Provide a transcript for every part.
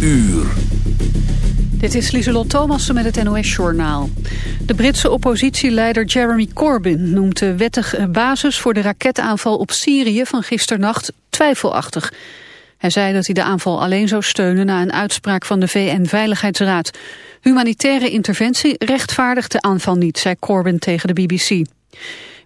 uur. Dit is Lieselot Thomassen met het NOS-journaal. De Britse oppositieleider Jeremy Corbyn noemt de wettige basis voor de raketaanval op Syrië van gisternacht twijfelachtig. Hij zei dat hij de aanval alleen zou steunen na een uitspraak van de VN-veiligheidsraad. Humanitaire interventie rechtvaardigt de aanval niet, zei Corbyn tegen de BBC.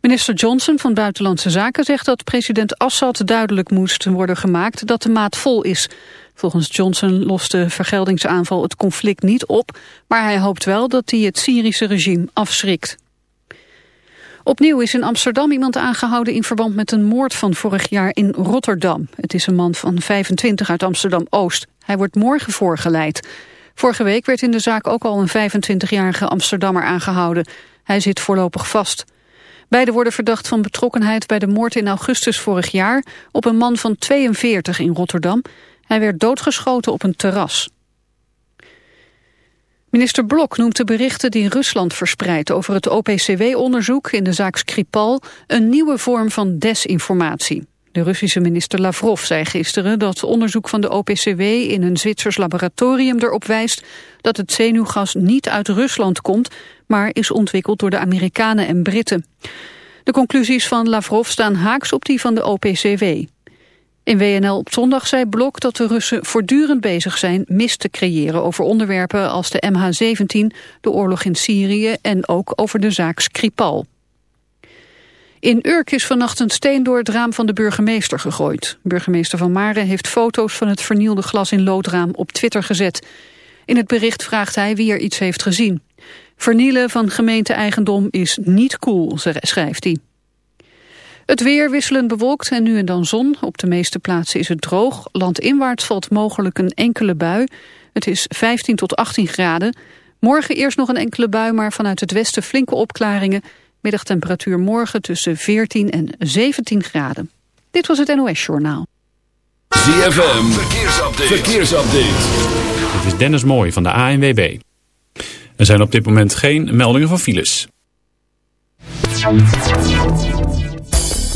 Minister Johnson van Buitenlandse Zaken zegt dat president Assad duidelijk moest worden gemaakt dat de maat vol is. Volgens Johnson lost de vergeldingsaanval het conflict niet op, maar hij hoopt wel dat hij het Syrische regime afschrikt. Opnieuw is in Amsterdam iemand aangehouden in verband met een moord van vorig jaar in Rotterdam. Het is een man van 25 uit Amsterdam-Oost. Hij wordt morgen voorgeleid. Vorige week werd in de zaak ook al een 25-jarige Amsterdammer aangehouden. Hij zit voorlopig vast. Beiden worden verdacht van betrokkenheid bij de moord in augustus vorig jaar... op een man van 42 in Rotterdam. Hij werd doodgeschoten op een terras. Minister Blok noemt de berichten die Rusland verspreidt over het OPCW-onderzoek in de zaak Skripal een nieuwe vorm van desinformatie. De Russische minister Lavrov zei gisteren dat onderzoek van de OPCW in een Zwitsers laboratorium erop wijst dat het zenuwgas niet uit Rusland komt, maar is ontwikkeld door de Amerikanen en Britten. De conclusies van Lavrov staan haaks op die van de OPCW. In WNL op zondag zei Blok dat de Russen voortdurend bezig zijn mis te creëren over onderwerpen als de MH17, de oorlog in Syrië en ook over de zaak Skripal. In Urk is vannacht een steen door het raam van de burgemeester gegooid. Burgemeester Van Maren heeft foto's van het vernielde glas in loodraam op Twitter gezet. In het bericht vraagt hij wie er iets heeft gezien. Vernielen van gemeente-eigendom is niet cool, schrijft hij. Het weer wisselend bewolkt en nu en dan zon. Op de meeste plaatsen is het droog. Landinwaarts valt mogelijk een enkele bui. Het is 15 tot 18 graden. Morgen eerst nog een enkele bui, maar vanuit het westen flinke opklaringen. Middagtemperatuur morgen tussen 14 en 17 graden. Dit was het NOS Journaal. ZFM, verkeersupdate. verkeersupdate. Dit is Dennis Mooij van de ANWB. Er zijn op dit moment geen meldingen van files.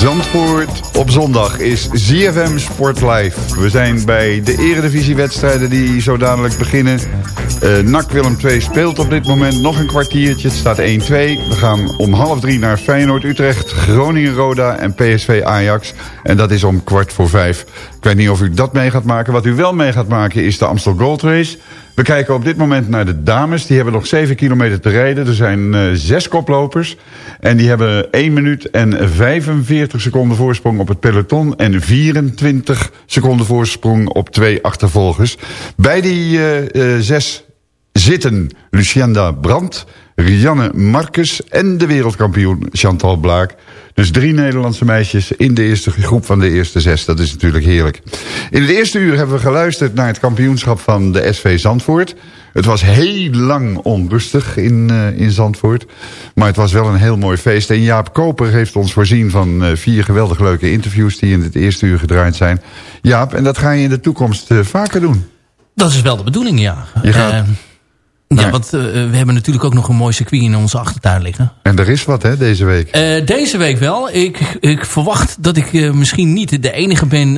Zandvoort op zondag is ZFM Sport Live. We zijn bij de eredivisiewedstrijden die zo dadelijk beginnen. Uh, NAC Willem 2 speelt op dit moment nog een kwartiertje. Het staat 1-2. We gaan om half drie naar Feyenoord Utrecht, Groningen Roda en PSV Ajax. En dat is om kwart voor vijf. Ik weet niet of u dat mee gaat maken. Wat u wel mee gaat maken is de Amstel Gold Race. We kijken op dit moment naar de dames. Die hebben nog 7 kilometer te rijden. Er zijn uh, zes koplopers. En die hebben 1 minuut en 45 seconden voorsprong op het peloton. En 24 seconden voorsprong op twee achtervolgers. Bij die uh, uh, zes zitten Lucienda Brandt, Rianne Marcus en de wereldkampioen Chantal Blaak. Dus drie Nederlandse meisjes in de eerste groep van de eerste zes. Dat is natuurlijk heerlijk. In het eerste uur hebben we geluisterd naar het kampioenschap van de SV Zandvoort. Het was heel lang onrustig in, uh, in Zandvoort. Maar het was wel een heel mooi feest. En Jaap Koper heeft ons voorzien van uh, vier geweldig leuke interviews... die in het eerste uur gedraaid zijn. Jaap, en dat ga je in de toekomst uh, vaker doen. Dat is wel de bedoeling, ja. Je gaat- Eh, nou, Ja. want eh, we hebben natuurlijk ook nog een mooi circuit in onze achtertuin liggen. En er is wat, hè, deze week. Eh, deze week wel. Ik, ik verwacht dat ik eh, misschien niet de enige ben,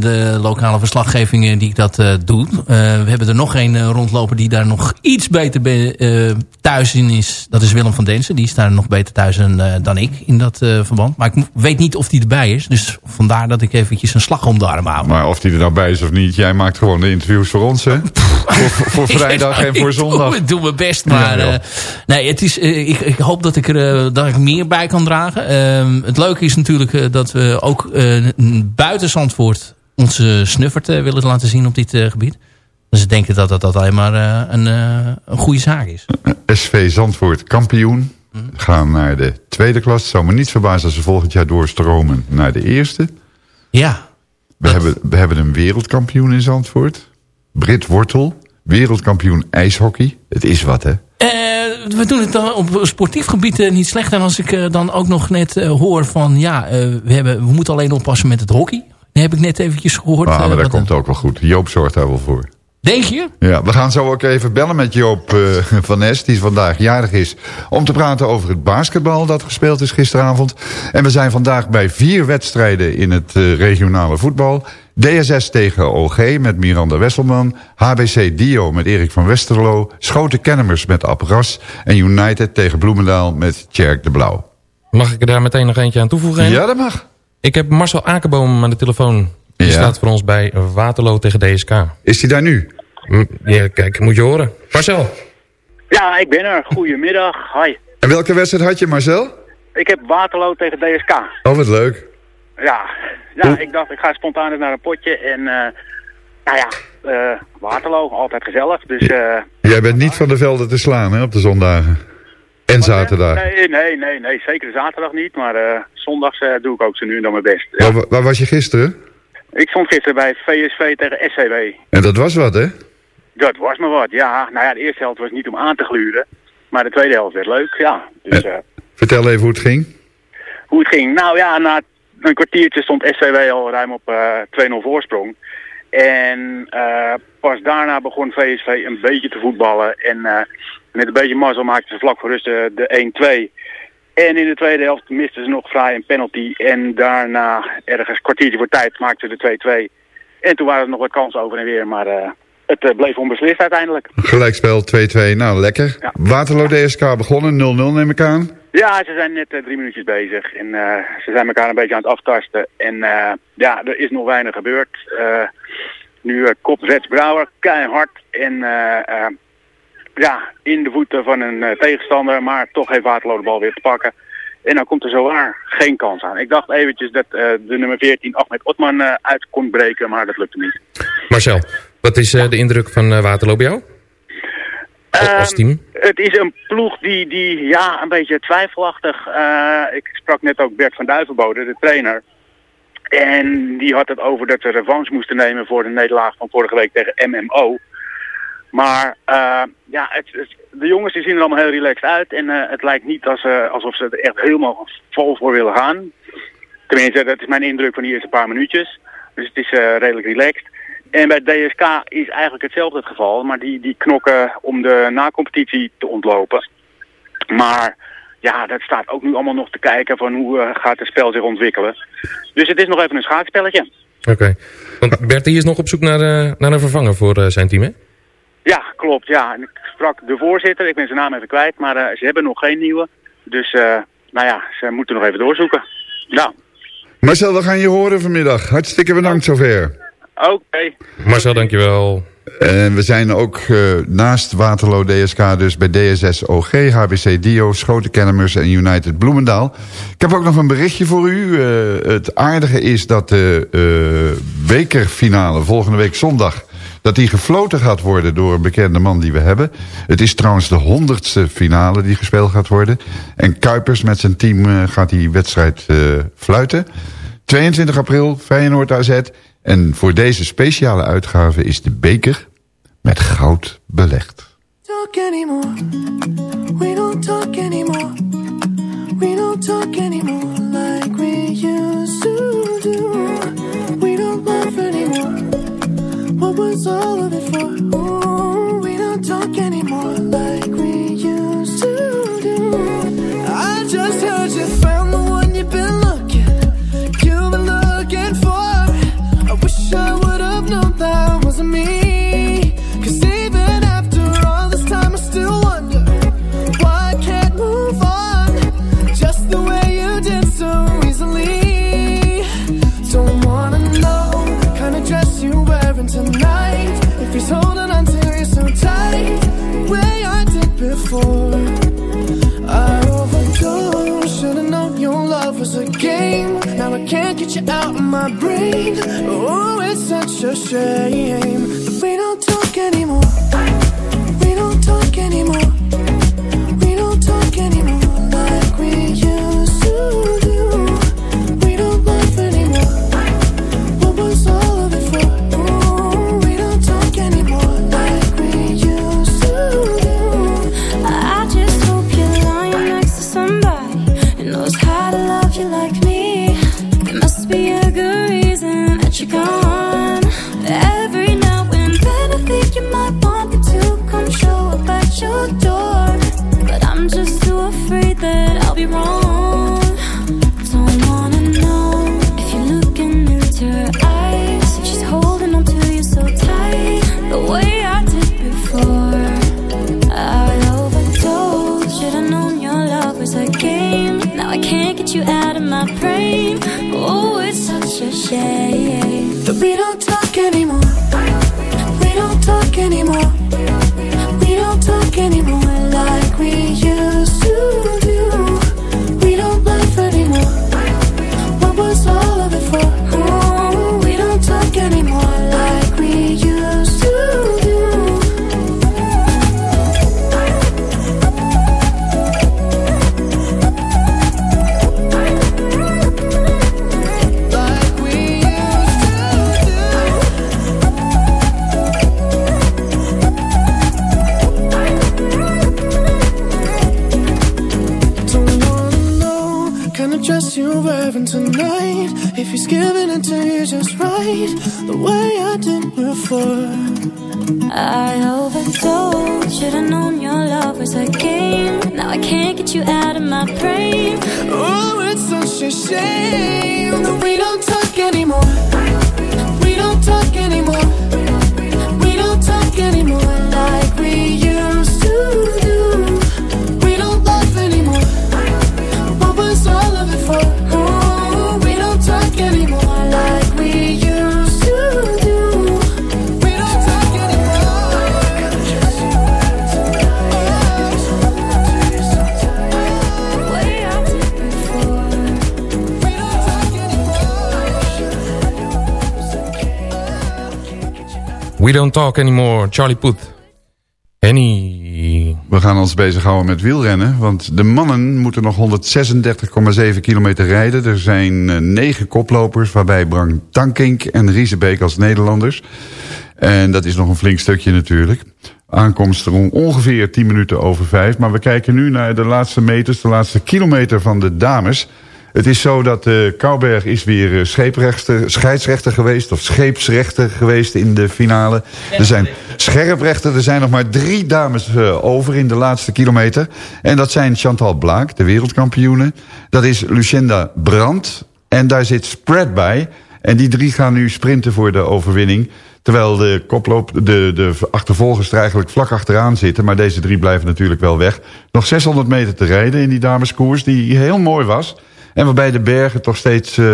de lokale verslaggevingen die ik dat doe. We hebben er nog een rondlopen die daar nog iets beter be- thuis in is. Dat is Willem van Densen. Die is daar nog beter thuis in, dan ik in dat verband. Maar ik weet niet of die erbij is. Dus vandaar dat ik eventjes een slag om de arm hou. Maar of die er nou bij is of niet, jij maakt gewoon de interviews voor ons, hè? voor, voor vrijdag en voor zondag. Doe, ik doe mijn best, maar Ja, eh, nee, het is, eh, ik, ik hoop dat ik er eh, dat ik meer bij kan dragen. Ehm, het leuke is natuurlijk eh, dat we ook eh, buiten Zandvoort onze snuffert willen laten zien op dit eh, gebied. Dus ik denk dat dat, dat alleen maar een, eh, een goede zaak is. SV Zandvoort kampioen. Mhm. Gaan naar de tweede klas. Het zou me niet verbazen als ze volgend jaar doorstromen naar de eerste. Ja, We, Dat- hebben, we hebben een wereldkampioen in Zandvoort. Brit Wortel. Wereldkampioen ijshockey. Het is wat, hè? Eh, we doen het dan op sportief gebied eh, niet slecht. En als ik eh, dan ook nog net hoor van... ja, we, hebben, we moeten alleen oppassen met het hockey. Dat heb ik net eventjes gehoord. Ah, maar dat komt ook wel goed. Joop zorgt daar wel voor. Denk je? Ja, we gaan zo ook even bellen met Joop van Nes, die vandaag jarig is... om te praten over het basketbal dat gespeeld is gisteravond. En we zijn vandaag bij vier wedstrijden in het regionale voetbal. DSS tegen OG met Miranda Wesselman. HBC Dio met Erik van Westerlo. Schoten Kennemers met Appras. En United tegen Bloemendaal met Tjerk de Blauw. Mag ik er daar meteen nog eentje aan toevoegen? Ja, dat mag. Ik heb Marcel Akenboom aan de telefoon. Die Ja. staat voor ons bij Waterloo tegen DSK. Is hij daar nu? Ja, kijk, moet je horen. Marcel. Ja, ik ben er. Goedemiddag. Hoi. En welke wedstrijd had je, Marcel? Ik heb Waterloo tegen DSK. Oh, wat leuk. Ja, ja ik dacht ik ga spontaan eens naar een potje. En eh nou ja, eh, Waterloo, altijd gezellig. Dus, eh Jij bent niet van de velden te slaan, hè, op de zondagen. En zaterdag. Nee, nee, nee, nee, zeker zaterdag niet. Maar zondags doe ik ook zo nu en dan mijn best. Ja. Waar, waar was je gisteren? Ik stond gisteren bij VSV tegen SCW. En dat was wat, hè? Dat was me wat, ja. Nou ja, de eerste helft was niet om aan te gluren. Maar de tweede helft werd leuk, ja. Dus eh, Vertel even hoe het ging. hoe het ging. Nou ja, na een kwartiertje stond SCW al ruim op eh 2-0 voorsprong. En eh, pas daarna begon VSV een beetje te voetballen. En eh, met een beetje mazzel maakten ze vlak voor rust de, de 1-2. En in de tweede helft misten ze nog fraai een penalty. En daarna, ergens kwartiertje voor tijd, maakten ze de 2-2. En toen waren er nog wat kansen over en weer, maar eh, het eh, bleef onbeslist uiteindelijk. Gelijkspel 2-2. Nou, lekker. Ja. Waterloo DSK begonnen. 0-0 neem ik aan. Ja, ze zijn net eh, drie minuutjes bezig en eh, ze zijn elkaar een beetje aan het aftasten. En eh, ja, er is nog weinig gebeurd. Nu kop Reds Brouwer, keihard en ja, in de voeten van een tegenstander, maar toch heeft Waterloo de bal weer te pakken. En dan komt er zowaar geen kans aan. Ik dacht eventjes dat de nummer 14 Ahmed Otman uit kon breken, maar dat lukte niet. Marcel, wat is de indruk van Waterloo bij jou? Als- als Ehm, team? Het is een ploeg die, die ja, een beetje twijfelachtig... eh, ik sprak net ook Bert van Duivenbode, de trainer. En die had het over dat ze revanche moesten nemen voor de nederlaag van vorige week tegen MMO. Maar eh, ja, het, het- de jongens die zien er allemaal heel relaxed uit. En eh, het lijkt niet als, alsof ze er echt helemaal vol voor willen gaan. Tenminste, dat is mijn indruk van die eerste paar minuutjes. Dus het is redelijk relaxed. En bij DSK is eigenlijk hetzelfde het geval. Maar die, die knokken om de na-competitie te ontlopen. Maar ja, dat staat ook nu allemaal nog te kijken van hoe eh, gaat het spel zich ontwikkelen. Dus het is nog even een schaakspelletje. Oké. Want Bert die is nog op zoek naar, eh, naar een vervanger voor eh, zijn team, hè? Ja, klopt. Ja, en ik sprak de voorzitter. Ik ben zijn naam even kwijt. Maar eh, ze hebben nog geen nieuwe. Dus eh, nou ja, ze moeten nog even doorzoeken. Nou, Marcel, we gaan je horen vanmiddag. Hartstikke bedankt zover. Oké. Marcel, dankjewel. En we zijn ook eh, naast Waterloo DSK dus bij DSS OG, HBC Dio, Schoten Kennemers en United Bloemendaal. Ik heb ook nog een berichtje voor u. Eh, het aardige is dat de eh, bekerfinale volgende week zondag... dat die gefloten gaat worden door een bekende man die we hebben. Het is trouwens de honderdste finale die gespeeld gaat worden. En Kuipers met zijn team gaat die wedstrijd eh, fluiten. 22 april, Feyenoord AZ. En voor deze speciale uitgave is de beker met goud belegd. talk anymore. We don't talk anymore. We don't talk anymore like we used to do. We don't laugh anymore. What was all of it for? Ooh, we don't talk anymore like we he's holding on to you so tight, way I did before. I overdosed, should've known your love was a game. Now I can't get you out of my brain. Oh, it's such a shame that we don't talk anymore. We don't talk anymore. We don't talk anymore, Charlie Puth. Henny. We gaan ons bezighouden met wielrennen. Want de mannen moeten nog 136,7 kilometer rijden. Er zijn eh, negen koplopers, waarbij Bram Tankink en Riesebeek als Nederlanders. En dat is nog een flink stukje natuurlijk. Aankomst rond ongeveer 10 minuten over 5. Maar we kijken nu naar de laatste meters, de laatste kilometer van de dames. Het is zo dat uh, Kouberg is weer eh, scheidsrechter geweest... of scheepsrechter geweest in de finale. Er zijn scherprechter, er zijn nog maar drie dames uh, over in de laatste kilometer. En dat zijn Chantal Blaak, de wereldkampioene. Dat is Lucinda Brandt. En daar zit Spread bij. En die drie gaan nu sprinten voor de overwinning. Terwijl de koploop, de, de achtervolgers er eigenlijk vlak achteraan zitten. Maar deze drie blijven natuurlijk wel weg. Nog 600 meter te rijden in die dameskoers, die heel mooi was. En waarbij de bergen toch steeds uh,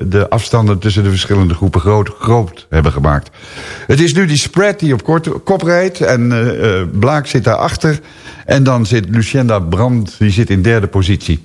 de afstanden tussen de verschillende groepen groot, groot hebben gemaakt. Het is nu die spread die op kort, kop rijdt. En uh, Blaak zit daarachter. En dan zit Lucienda Brand, die zit in derde positie.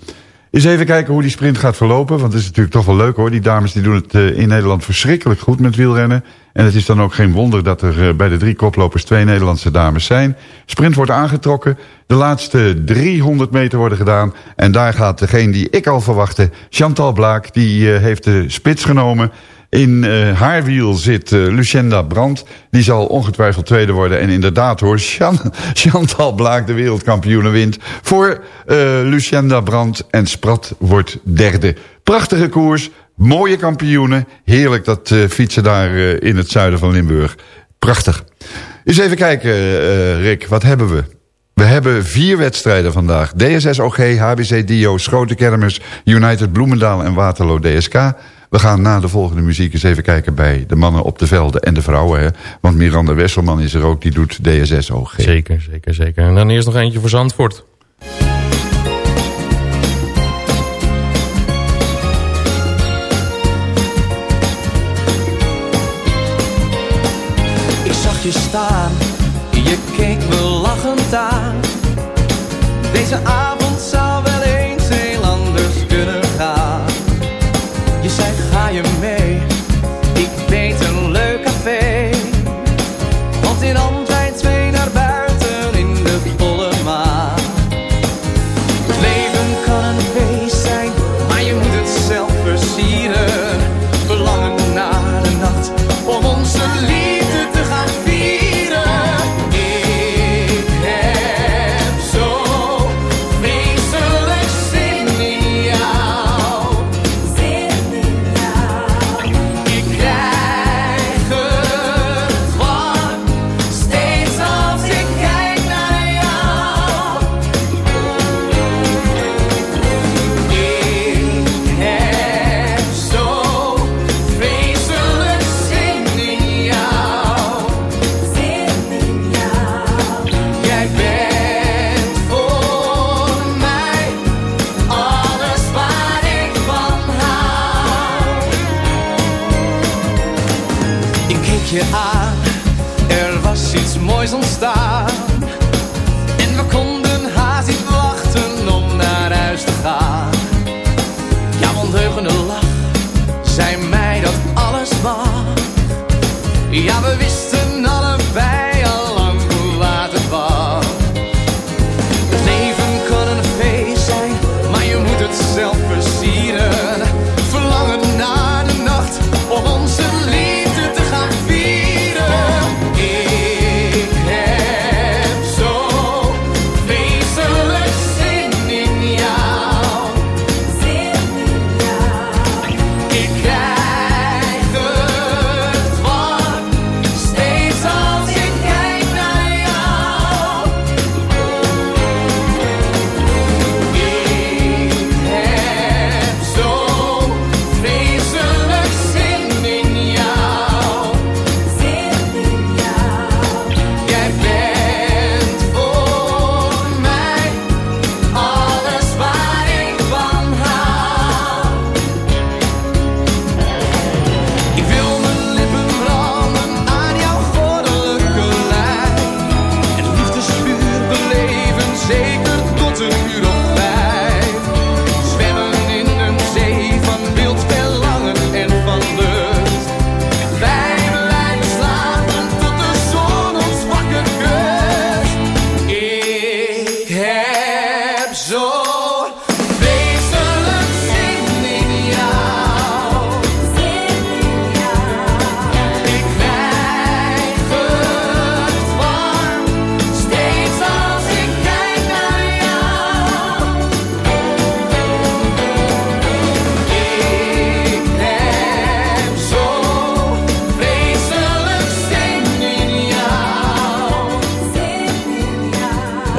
Eens even kijken hoe die sprint gaat verlopen. Want het is natuurlijk toch wel leuk hoor. Die dames die doen het in Nederland verschrikkelijk goed met wielrennen. En het is dan ook geen wonder dat er uh, bij de drie koplopers twee Nederlandse dames zijn. Sprint wordt aangetrokken. De laatste 300 meter worden gedaan. En daar gaat degene die ik al verwachtte, Chantal Blaak, die uh, heeft de spits genomen. In uh, haar wiel zit uh, Lucinda Brandt. Die zal ongetwijfeld tweede worden. En inderdaad hoor, Chan Chantal Blaak, de wereldkampioene, wint voor uh, Lucinda Brandt. En Sprat wordt derde. Prachtige koers, mooie kampioenen. Heerlijk dat fietsen daar in het zuiden van Limburg. Prachtig. Eens even kijken, eh, Rick, wat hebben we? We hebben vier wedstrijden vandaag. DSS OG, HBC Dio, Schoten Kermis, United Bloemendaal en Waterloo DSK. We gaan na de volgende muziek eens even kijken bij de mannen op de velden en de vrouwen. Hè? Want Miranda Wesselman is er ook, die doet DSS OG. Zeker, zeker, zeker. En dan eerst nog eentje voor Zandvoort. Je keek me lachend aan. Deze avond Lach zei mij dat alles mag. Ja, we wisten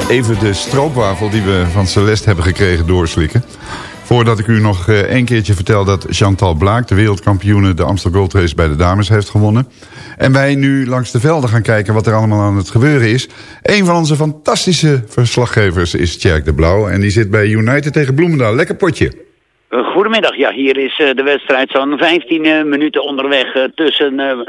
Even de stroopwafel die we van Celeste hebben gekregen doorslikken. Voordat ik u nog eh, één keertje vertel dat Chantal Blaak... de wereldkampioene de Amstel Gold Race bij de dames heeft gewonnen. En wij nu langs de velden gaan kijken wat er allemaal aan het gebeuren is. Een van onze fantastische verslaggevers is Tjerk de Blauw... en die zit bij United tegen Bloemendaal. Lekker potje. Eh, Goedemiddag, ja, hier is eh, de wedstrijd zo'n 15 eh, minuten onderweg tussen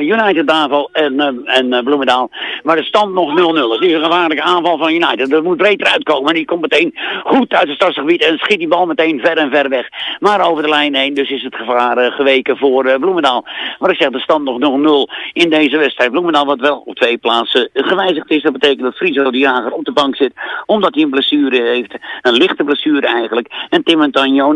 United Davel en, en Bloemendaal. Maar de stand nog 0-0. Het is een gevaarlijke aanval van United. Dat moet breed eruit komen. En die komt meteen goed uit het stadsgebied en schiet die bal meteen ver en ver weg. Maar over de lijn heen, dus is het gevaar geweken voor Bloemendaal. Maar ik zeg, de stand nog 0-0 in deze wedstrijd. Bloemendaal wat wel op twee plaatsen gewijzigd is. Dat betekent dat Friso de Jager op de bank zit, omdat hij een blessure heeft. Een lichte blessure eigenlijk. En Tim en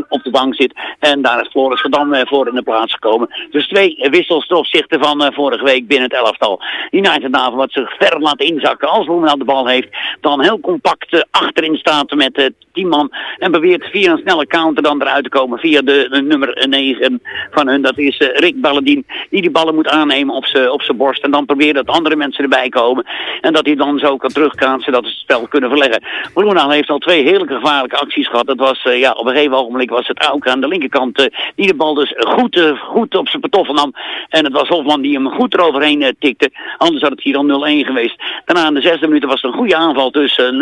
op de bank zit. En daar is Floris Verdam eh, voor in de plaats gekomen. Dus twee wissels ten opzichte van eh, vorige week binnen het elftal. United daarvan wat zich ver laat inzakken als Bloemendaal de bal heeft. Dan heel compact eh, achterin staat met 10 man. En probeert via een snelle counter dan eruit te komen. Via de, nummer 9 van hun. Dat is Rick Balladien. Die die ballen moet aannemen op zijn op borst. En dan probeert dat andere mensen erbij komen. En dat hij dan zo kan terugkaatsen dat ze het spel kunnen verleggen. Bloemendaal heeft al twee hele gevaarlijke acties gehad. Dat was, ja, op een gegeven ogenblik was het ook aan de linkerkant. eh, die de bal dus goed, eh, goed op zijn patoffel nam. En het was Hofman die hem goed eroverheen eh, tikte. Anders had het hier al 0-1 geweest. Daarna in de zesde minuut was het een goede aanval tussen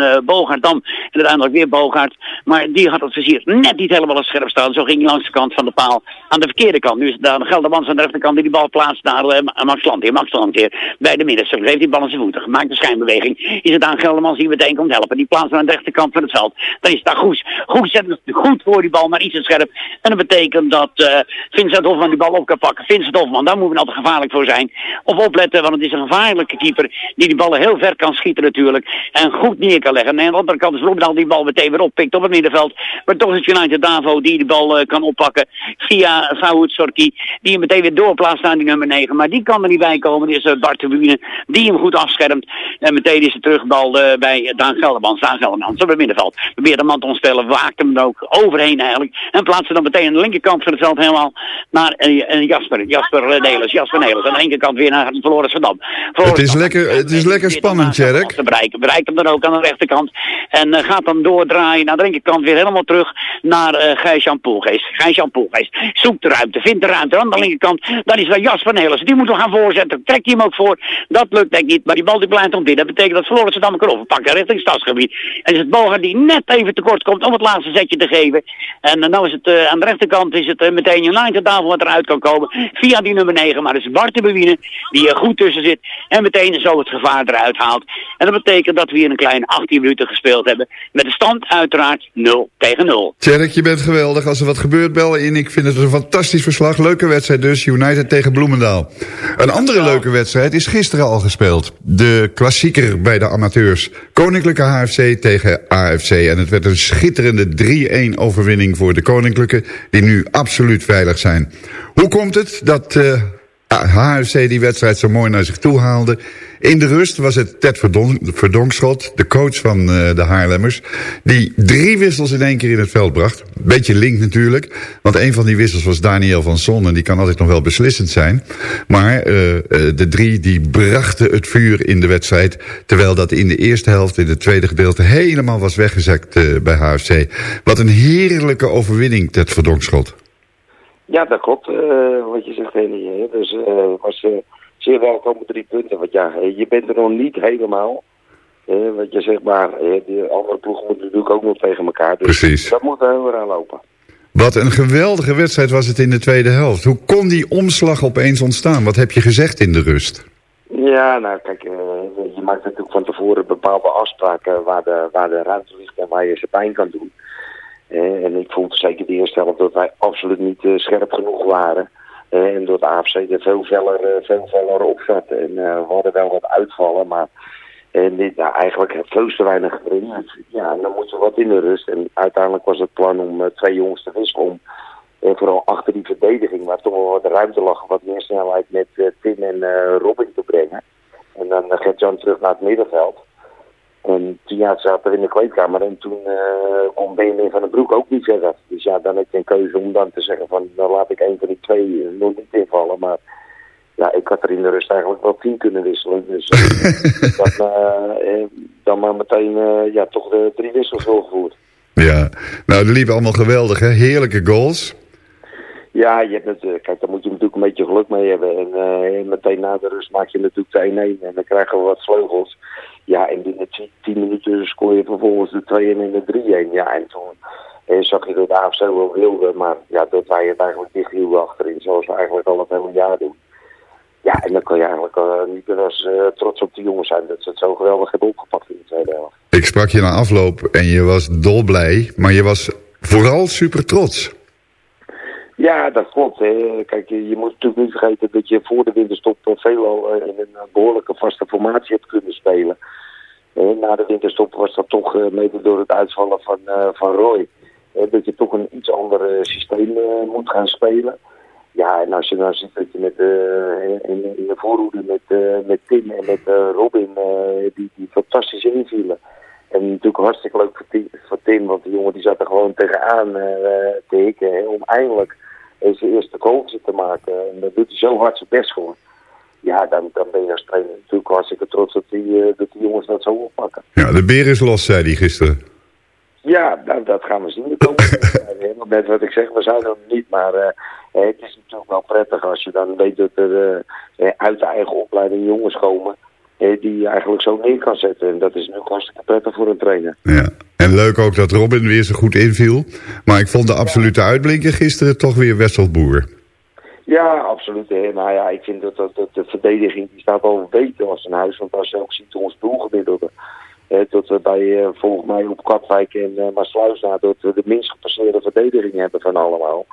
dan. En uiteindelijk weer Bogaert. Maar die had het vizier net niet helemaal scherp staan. Zo ging hij langs de kant van de paal aan de verkeerde kant. Nu is het daar de Geldermans aan de rechterkant die die bal plaatst naar Max Landheer. Max Landheer bij de middenstip. Geeft die bal aan zijn voeten. Gemaakt een schijnbeweging. Is het aan Geldermans die meteen komt helpen. Die plaatst aan de rechterkant van het veld. Dan is daar goed. Goed zet goed voor die bal, maar iets te scherp. En dat betekent dat uh, Vincent Hofman die bal op kan pakken. Vincent Hofman, daar moeten we altijd gevaarlijk voor zijn. Of opletten, want het is een gevaarlijke keeper die die ballen heel ver kan schieten natuurlijk. En goed neer kan leggen. En aan de andere kant is die bal meteen weer oppikt op het middenveld. Maar toch is het United Davo die de bal uh, kan oppakken. Via Faoud Sorki. Die hem meteen weer doorplaatst naar die nummer 9. Maar die kan er niet bij komen. Die is uh, Bart de Buene. Die hem goed afschermt. En meteen is de terugbal bij Daan Geldermans. Daan Geldermans op het middenveld. Probeert de man te ontspelen. Waakt hem ook overheen eigenlijk. En plaatst dan meteen aan de linkerkant van het veld helemaal naar Jasper. Jasper Nelis. Jasper Nelis. Aan de linkerkant weer naar Floris Verdam. Het is lekker, het is lekker spannend, Jerk. Bereiken. Bereikt hem dan ook aan de rechterkant. En uh, gaat dan doordraaien naar de linkerkant weer helemaal terug naar uh, Gijs-Jan Poelgeest. Gijs-Jan Poelgeest zoekt de ruimte, vindt de ruimte aan de linkerkant. Dan is er Jasper Nelis. Die moeten we gaan voorzetten. Trekt hij hem ook voor. Dat lukt denk ik niet. Maar die bal die blijft om Dat betekent dat Floris het dan kan overpakken richting stadsgebied. En is het Boga die net even tekort komt om het laatste zetje te geven. En uh, nou is het uh, aan de rechterkant is het meteen United daarvoor wat eruit kan komen. Via die nummer 9. Maar het is Bart de Bewiene die er goed tussen zit. En meteen zo het gevaar eruit haalt. En dat betekent dat we hier een kleine 18 minuten gespeeld hebben. Met de stand uiteraard 0 tegen 0. Tjerk, je bent geweldig. Als er wat gebeurt, bel in. Ik vind het een fantastisch verslag. Leuke wedstrijd dus. United tegen Bloemendaal. Een andere leuke wedstrijd is gisteren al gespeeld. De klassieker bij de amateurs. Koninklijke HFC tegen AFC. En het werd een schitterende 3-1 overwinning voor de Koninklijke. Die nu absoluut veilig zijn. Hoe komt het dat... HFC die wedstrijd zo mooi naar zich toe haalde. In de rust was het Ted Verdon Verdonkschot, de coach van uh, de Haarlemmers... die drie wissels in één keer in het veld bracht. Beetje link natuurlijk, want een van die wissels was Daniel van Son... en die kan altijd nog wel beslissend zijn. Maar uh, uh, de drie die brachten het vuur in de wedstrijd... terwijl dat in de eerste helft, in het tweede gedeelte... helemaal was weggezakt bij HFC. Wat een heerlijke overwinning, Ted Verdonkschot. Ja, dat klopt, uh, wat je zegt, Henny. Dus het uh, was uh, zeer welkom drie punten. Want ja, je bent er nog niet helemaal. wat je zegt, maar de andere ploegen moeten natuurlijk ook nog tegen elkaar. Dus Precies. dat moet er heel erg lopen. Wat een geweldige wedstrijd was het in de tweede helft. Hoe kon die omslag opeens ontstaan? Wat heb je gezegd in de rust? Ja, nou kijk, je maakt natuurlijk van tevoren bepaalde afspraken waar de, waar de ruimte ligt en waar je ze pijn kan doen. Uh, en ik vond zeker de eerste helft dat wij absoluut niet uh, scherp genoeg waren. Uh, en dat AFC er veel feller, veel feller op zat. En we hadden wel wat uitvallen, maar en dit, nou, eigenlijk veel te weinig getraineerd. Ja, en dan moet je wat in de rust. En uiteindelijk was het plan om twee jongens te wisselen om vooral achter die verdediging, waar toch wel wat ruimte lag, wat meer snelheid met Tim en Robin te brengen. En dan gaat Jan terug naar het middenveld. En toen ja, zaten we in de kleedkamer en toen uh, kon Benjamin van den Broek ook niet verder. Dus ja, dan heb je een keuze om dan te zeggen van, dan laat ik een van die twee uh, nog niet invallen. Maar ja, ik had er in de rust eigenlijk wel tien kunnen wisselen. Dus uh, dan, dan maar meteen ja, toch de drie wissels doorgevoerd. Ja, nou die liepen allemaal geweldig hè, heerlijke goals. Ja, je hebt het, kijk, daar moet je natuurlijk een beetje geluk mee hebben. En uh, meteen na de rust maak je natuurlijk de 1-1 en dan krijgen we wat vleugels. Ja, en binnen 10 minuten scoor je vervolgens de 2-1 en de 3-1. Ja, en toen eh, zag je dat AFC wel wilde, maar ja, dat wij het eigenlijk dicht hielden achterin, zoals we eigenlijk al het hele jaar doen. Ja, en dan kan je eigenlijk uh, niet meer als uh, trots op die jongens zijn dat ze het zo geweldig hebben opgepakt in de tweede helft. Ik sprak je na afloop en je was dolblij, maar je was vooral super trots. Ja, dat klopt. Kijk, je, moet natuurlijk niet vergeten dat je voor de winterstop veelal uh, in een behoorlijke vaste formatie hebt kunnen spelen. Uh, na de winterstop was dat toch mede door het uitvallen van, van Roy. eh, dat je toch een iets ander eh, systeem eh, moet gaan spelen. Ja, en als je nou ziet dat je met, eh, in, de voorhoede met, eh, met Tim en met eh, Robin, eh, die, die fantastisch invielen. En natuurlijk hartstikke leuk voor Tim, want die jongen die zat er gewoon tegenaan eh, te hikken hè, om eindelijk eh, zijn eerste goaltje te maken. En daar doet hij zo hard zijn best voor. Ja, dan, dan ben je als trainer natuurlijk hartstikke trots dat die, eh, dat die jongens dat zo oppakken. Ja, de beer is los, zei hij gisteren. Ja, nou, dat gaan we zien. de komende Net wat ik zeg, we zijn er niet. Maar eh, eh, het is natuurlijk wel prettig als je dan weet dat er uit de eigen opleiding jongens komen. Eh, die je eigenlijk zo neer kan zetten. En dat is nu hartstikke prettig voor een trainer. Ja. En leuk ook dat Robin weer zo goed inviel. Maar ik vond de absolute uitblinker gisteren toch weer Wessel Boer. Ja, absoluut. Hè. Nou ja, ik vind dat, dat, dat de verdediging die staat wel weten als een huis. Want als je ook ziet ons doelgemiddelde. Hè, dat we bij, eh, volgens mij op Katwijk en uh, Maasluis dat we de minst gepasseerde verdediging hebben van allemaal.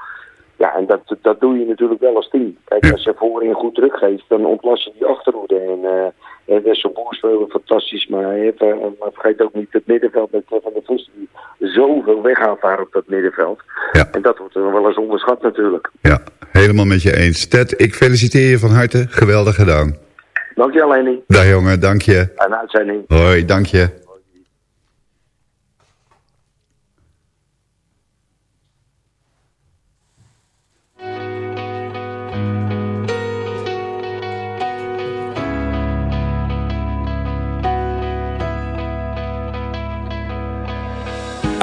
Ja, en dat, dat doe je natuurlijk wel als team. Kijk, als je voorin goed druk geeft, dan ontlast je die achterhoede. En, uh, en Wessel Boer speelde fantastisch, maar, heeft, uh, maar vergeet ook niet het middenveld met Van der Vos, die zoveel weghaalt daar op dat middenveld. Ja. En dat wordt er wel eens onderschat natuurlijk. Ja, helemaal met je eens. Ted, ik feliciteer je van harte. Geweldig gedaan. Dank je, Lenny. Dag jongen, dank je. Een uitzending. Hoi, dank je.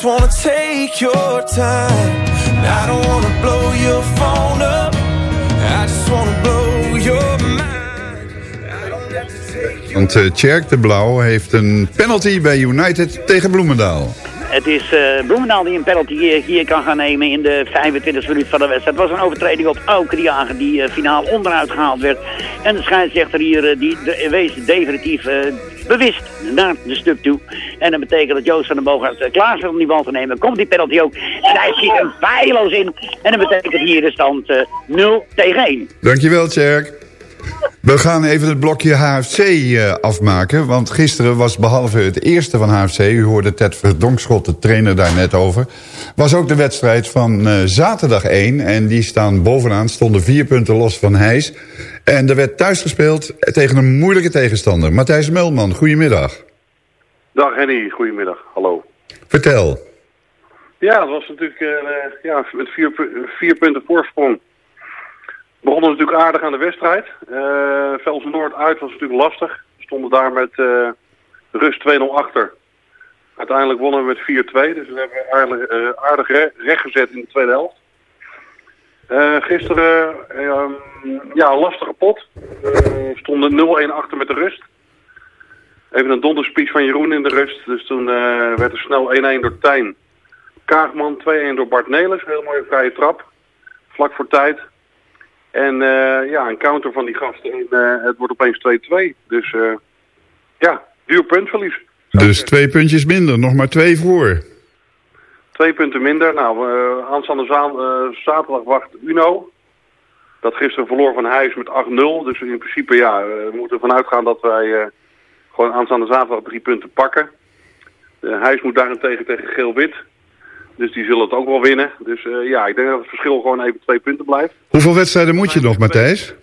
just wanna take your time. I don't wanna blow your phone up. I just wanna blow your mind. Want uh, Tjerk de Blauw heeft een penalty bij United tegen Bloemendaal. Het is eh, Bloemendaal die een penalty hier, hier kan gaan nemen in de 25e minuut van de wedstrijd. Het was een overtreding op Auke Jager die uh, finaal onderuit gehaald werd. En de scheidsrechter hier uh, die de, wees definitief bewust naar de stuk toe. En dat betekent dat Joost van den Boogaard klaar is om die bal te nemen. Komt die penalty ook. En hij schiet hem feilloos in. En dat betekent hier de stand 0 tegen 1. Dankjewel Tjerk. We gaan even het blokje HFC eh, afmaken. Want gisteren was behalve het eerste van HFC... u hoorde Ted Verdonkschot, de trainer, daar net over... was ook de wedstrijd van eh, zaterdag 1. En die staan bovenaan, stonden vier punten los van Heijs. En er werd thuis gespeeld tegen een moeilijke tegenstander. Matthijs Mulman, goedemiddag. Dag Henny, goedemiddag. Hallo. Vertel. Ja, het was natuurlijk eh, ja, met vier punten voorsprong. Begonnen natuurlijk aardig aan de wedstrijd. Eh Velsen Noord uit was natuurlijk lastig. We stonden daar met eh, rust 2-0 achter. Uiteindelijk wonnen we met 4-2. Dus we hebben aardig, eh, aardig re- rechtgezet in de tweede helft. Eh, gisteren, ehm, ja, lastige pot. Eh, We stonden 0-1 achter met de rust. Even een donderspeech van Jeroen in de rust. Dus toen eh, werd er snel 1-1 door Tijn. Kaagman 2-1 door Bart Nelis. Heel mooie vrije trap. Vlak voor tijd. En eh, ja, een counter van die gasten. En eh, het wordt opeens 2-2. Dus eh, ja, duur puntverlies. Dus twee puntjes minder, nog maar twee voor. Twee punten minder. Nou, uh, aanstaande zaterdag wacht Uno. Dat gisteren verloor van Huis met 8-0. Dus in principe, ja, we moeten ervan uitgaan dat wij gewoon aanstaande zaterdag drie punten pakken. Huis moet daarentegen tegen Geel-Wit. Dus die zullen het ook wel winnen. Dus eh, ja, ik denk dat het verschil gewoon even twee punten blijft. Hoeveel wedstrijden moet je nog, Matthijs?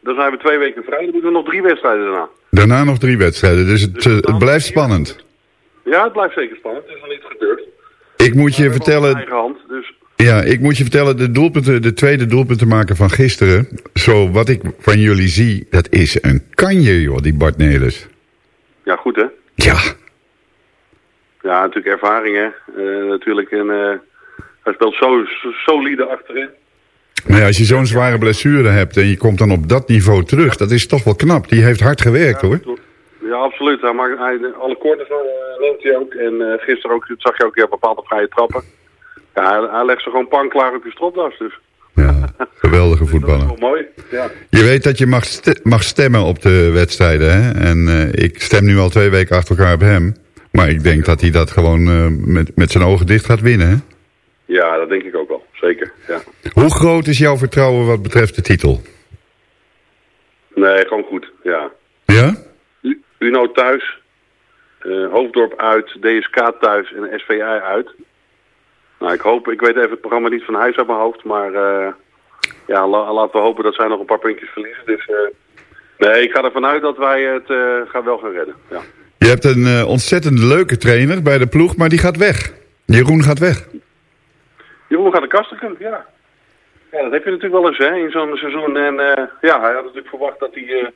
Dan zijn we twee weken vrij. Dan moeten we nog drie wedstrijden daarna. Daarna nog drie wedstrijden, dus het, eh, het blijft spannend. Ja, het blijft zeker spannend. Het is nog niet gebeurd. Ik moet je vertellen, eigen hand. Dus ja, ik moet je vertellen, de, doelpunten, de tweede doelpunten maken van gisteren, zo wat ik van jullie zie, dat is een kanje, joh, die Bart Nelis. ja, goed hè. Ja. Ja, natuurlijk ervaring hè. Eh, natuurlijk. En, eh, hij speelt zo, solide achterin. Maar ja, als je zo'n zware blessure hebt en je komt dan op dat niveau terug, dat is toch wel knap. Die heeft hard gewerkt, hoor. Ja, absoluut. Hij maakt, hij, alle corners eh, neemt hij ook. En eh, gisteren ook, dat zag je ook weer bepaalde vrije trappen. Ja, hij, hij legt ze gewoon pan klaar op je stropdas. Dus Geweldige voetballer. wel mooi. Ja. Je weet dat je mag, mag stemmen op de wedstrijden, hè? En eh, ik stem nu al twee weken achter elkaar op hem. Maar ik denk dat hij dat gewoon eh, met, met zijn ogen dicht gaat winnen, hè? ja, dat denk ik ook wel. Zeker, ja. Hoe groot is jouw vertrouwen wat betreft de titel? Nee, gewoon goed, ja. Ja? U- Uno thuis, eh, Hoofddorp uit, DSK thuis en SVI uit. Nou, ik hoop, ik weet even het programma niet van huis uit mijn hoofd, maar eh, ja, la- laten we hopen dat zij nog een paar puntjes verliezen. Dus nee, ik ga ervan uit dat wij het gaan wel gaan redden. Ja. Je hebt een eh, ontzettend leuke trainer bij de ploeg, maar die gaat weg. Jeroen gaat weg. Jeroen gaat de kasten ja. Ja, dat heb je natuurlijk wel eens hè, in zo'n seizoen. En eh, ja, hij had natuurlijk verwacht dat hij eh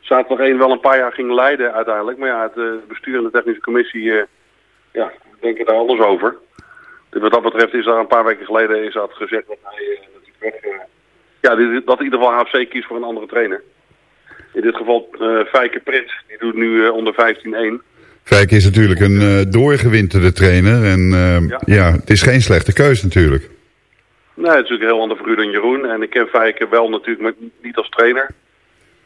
zaterdag 1 wel een paar jaar ging leiden uiteindelijk. Maar ja, het bestuur en de technische commissie ja, denken daar alles over. Dus wat dat betreft is daar een paar weken geleden is dat gezegd dat hij eh, natuurlijk weg, ja, dat in ieder geval HFC kiest voor een andere trainer. In dit geval eh Fijke Prins, die doet nu eh, onder 15-1. Fijk is natuurlijk een eh, doorgewinterde trainer. En eh, ja. het is geen slechte keus natuurlijk. Nee, het is natuurlijk een heel ander figuur dan Jeroen. En ik ken Fijke wel natuurlijk met, niet als trainer.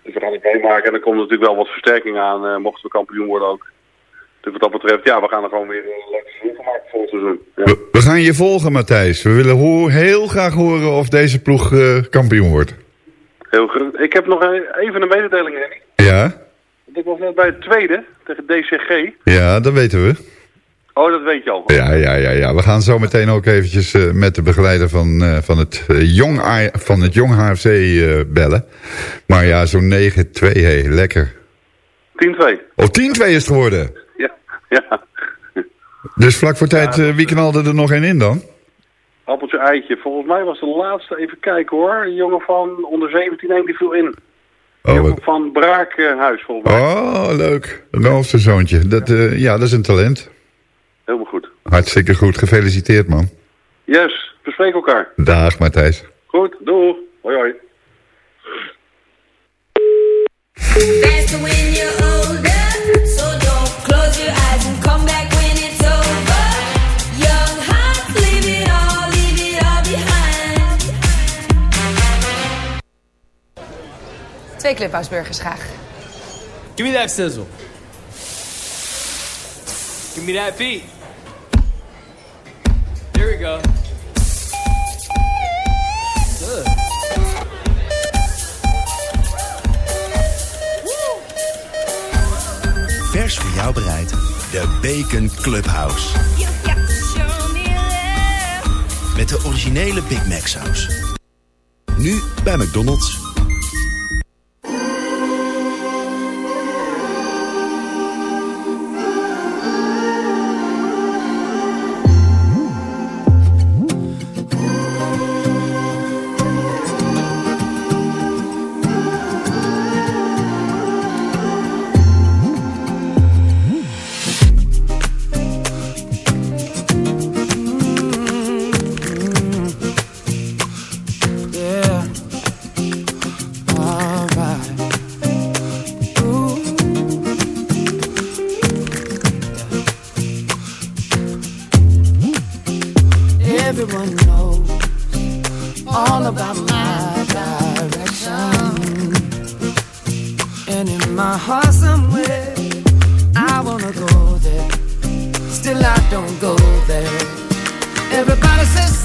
Dus we gaan het meemaken. En er komt natuurlijk wel wat versterking aan, mochten we kampioen worden ook. Dus wat dat betreft, ja, we gaan er gewoon weer een leuk seizoen maken volgend seizoen. Ja. We, we gaan je volgen, Matthijs. We willen heel graag horen of deze ploeg kampioen wordt. Heel goed. Ik heb nog even een mededeling, Henny. Ja? Ik was net bij het tweede, tegen DCG. Ja, dat weten we. Oh, dat weet je al. Ja, ja, ja, ja. We gaan zo meteen ook eventjes eh, met de begeleider van, eh, van, het, eh, jong, van het Jong HFC eh, bellen. Maar ja, zo'n 9-2, hé, lekker. 10-2. Oh, 10-2 is het geworden. Ja, ja. Dus vlak voor tijd, eh, wie knalde er nog één in dan? Appeltje eitje. Volgens mij was de laatste, even kijken hoor. Een jongen van onder 17 1 die viel in. Oh, wat- Van Braakhuis volgens mij. oh leuk. Een hoofdste zoontje. Dat, eh, ja, dat is een talent. Helemaal goed. Hartstikke goed. Gefeliciteerd, man. Yes, we spreken elkaar. Dag, Matthijs. Goed, doei. Hoi hoi. When you're older, so don't close your eyes and come back Twee clubhuisburgers graag. Give me that sizzle. Give me that beat. Here we go. Good. Vers voor jou bereid. De Bacon Clubhouse. Met de originele Big Mac saus. Nu bij McDonald's. This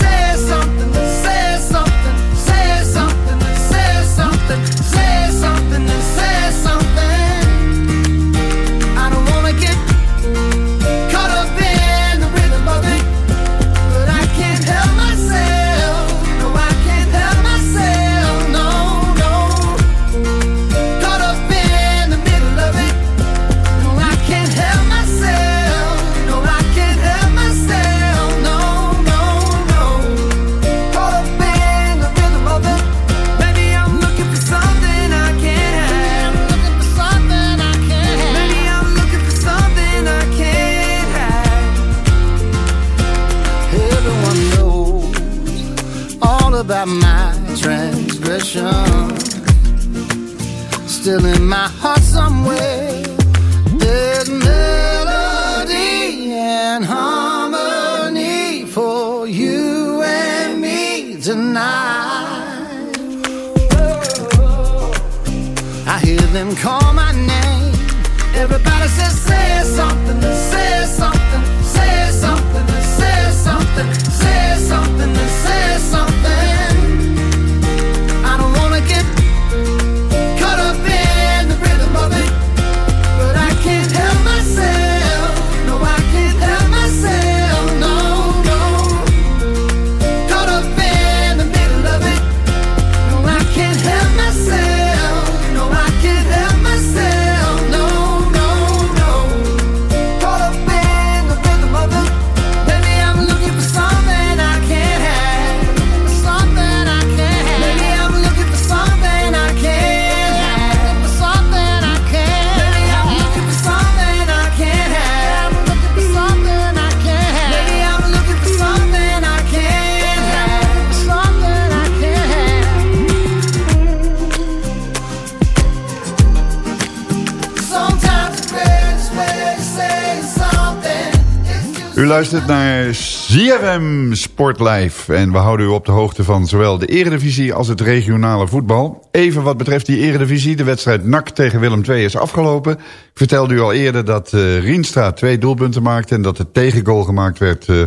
luistert naar ZFM Sportlife en we houden u op de hoogte van zowel de eredivisie als het regionale voetbal. Even wat betreft die eredivisie, de wedstrijd NAC tegen Willem II is afgelopen. Ik vertelde u al eerder dat eh Rienstra twee doelpunten maakte en dat de tegengoal gemaakt werd eh,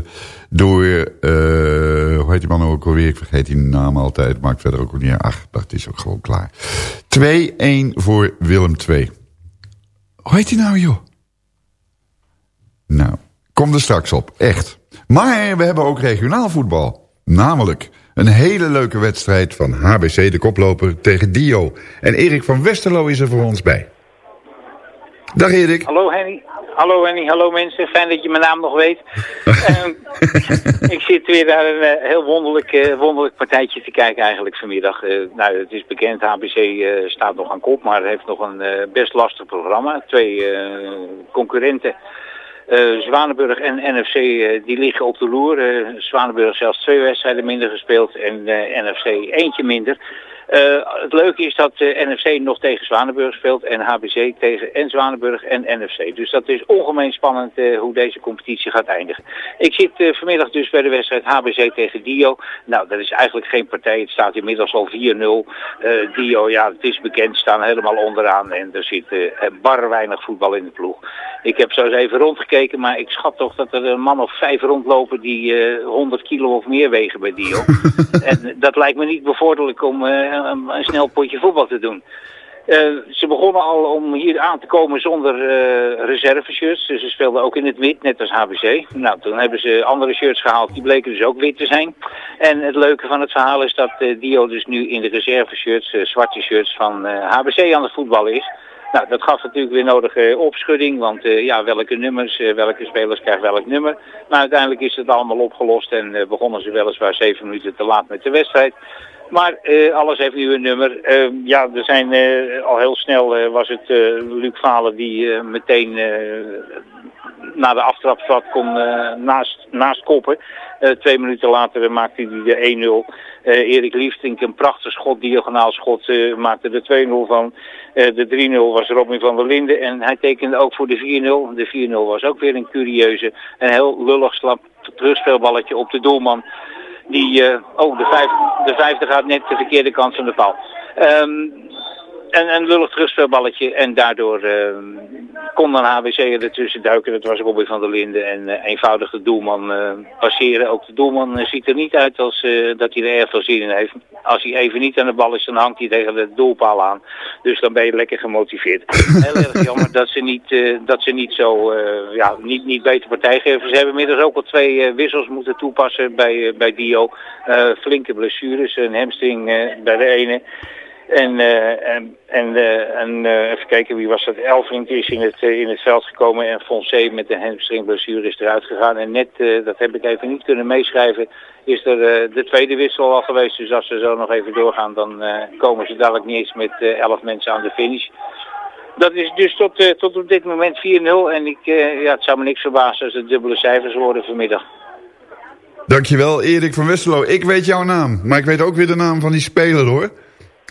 door, eh, hoe heet die man ook alweer, ik vergeet die naam altijd, maakt verder ook niet Ach, dat is ook gewoon klaar. 2-1 voor Willem II. Hoe heet die nou joh? Nou, kom er straks op, echt. Maar we hebben ook regionaal voetbal. Namelijk een hele leuke wedstrijd van HBC de koploper tegen Dio. En Erik van Westerlo is er voor ons bij. Dag Erik. Hallo Henny. Hallo Henny, hallo mensen. Fijn dat je mijn naam nog weet. Ehm, ik zit weer naar een eh, heel wonderlijk, eh, wonderlijk partijtje te kijken eigenlijk vanmiddag. Eh, nou, het is bekend, HBC staat nog aan kop, maar heeft nog een best lastig programma. Twee concurrenten. Eh Zwanenburg en NFC eh, die liggen op de loer. Eh Zwanenburg zelfs twee wedstrijden minder gespeeld en NFC eentje minder. Eh, het leuke is dat eh, NFC nog tegen Zwanenburg speelt en HBC tegen en Zwanenburg en NFC. Dus dat is ongemeen spannend eh, hoe deze competitie gaat eindigen. Ik zit vanmiddag dus bij de wedstrijd HBC tegen Dio. Nou, dat is eigenlijk geen partij. Het staat inmiddels al 4-0. Eh, Dio, ja, het is bekend, staan helemaal onderaan en er zit bar weinig voetbal in de ploeg. Ik heb zo eens even rondgekeken, maar ik schat toch dat er een man of vijf rondlopen die eh 100 kilo of meer wegen bij Dio. en dat lijkt me niet bevorderlijk om een, snel potje voetbal te doen. Eh, ze begonnen al om hier aan te komen zonder eh reserveshirts. Dus ze speelden ook in het wit, net als HBC. Nou, toen hebben ze andere shirts gehaald, die bleken dus ook wit te zijn. En het leuke van het verhaal is dat eh, Dio dus nu in de reserveshirts, eh, zwarte shirts van HBC aan het voetballen is. Nou, dat gaf natuurlijk weer nodige opschudding, want ja, welke nummers, welke spelers krijgen welk nummer. Maar uiteindelijk is het allemaal opgelost en begonnen ze weliswaar zeven minuten te laat met de wedstrijd. Maar eh, alles heeft nu een nummer. Eh, ja, er zijn eh, al heel snel was het Luc Valen die meteen na de aftrapvat kon naast, naast koppen. Twee minuten later maakte hij de 1-0. Eh, Erik Liefdink, een prachtig schot, diagonaal schot, maakte de 2-0 van. De 3-0 was Robin van der Linden en hij tekende ook voor de 4-0. De 4-0 was ook weer een curieuze, een heel lullig slap terugspeelballetje op de doelman. Die, eh, oh, de, vijf, de vijfde gaat net de verkeerde kant van de paal. Ehm, en een lullig terugspeelballetje. En daardoor ehm, kon dan HBC ertussen duiken. Dat was Robin van der Linden. En eh, eenvoudig de doelman eh, passeren. Ook de doelman eh, ziet er niet uit als eh, dat hij er erg veel zin in heeft. Als hij even niet aan de bal is, dan hangt hij tegen de doelpaal aan. Dus dan ben je lekker gemotiveerd. Heel erg jammer dat ze niet, eh, dat ze niet zo, eh, ja, niet, niet beter partij geven. Ze hebben inmiddels ook al twee eh, wissels moeten toepassen bij, eh, bij Dio. Eh, flinke blessures, een hamstring eh, bij de ene. En, eh, en, en, eh, en eh, even kijken, wie was dat? Elfrink is in het, in het veld gekomen en Fonse met de hamstringblessure is eruit gegaan. En net, dat heb ik even niet kunnen meeschrijven, is er de tweede wissel al geweest. Dus als ze zo nog even doorgaan, dan komen ze dadelijk niet eens met elf mensen aan de finish. Dat is dus tot, tot op dit moment 4-0. En ik, ja, het zou me niks verbazen als het dubbele cijfers worden vanmiddag. Dankjewel, Erik van Westerlo. Ik weet jouw naam, maar ik weet ook weer de naam van die speler, hoor.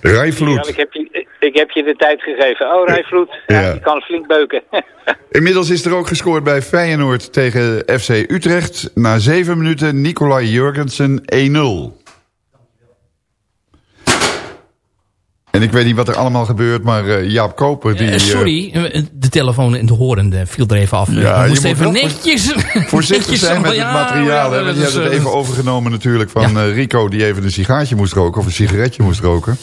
Rijvloed. Ja, ik, heb je, ik heb je de tijd gegeven. Oh, Rijvloed, ja. Ja. je kan flink beuken. Inmiddels is er ook gescoord bij Feyenoord tegen FC Utrecht. Na zeven minuten Nicolai Jurgensen 1-0. En ik weet niet wat er allemaal gebeurt, maar eh, Jaap Koper... Die, Eh, eh, sorry, de telefoon in de horen eh, viel er even af. Ja, je moet even netjes... Voorzichtig netjes zijn met het materiaal. ja, hè, want je hebt het even overgenomen natuurlijk van Rico... die even een sigaartje moest roken of een sigaretje moest roken.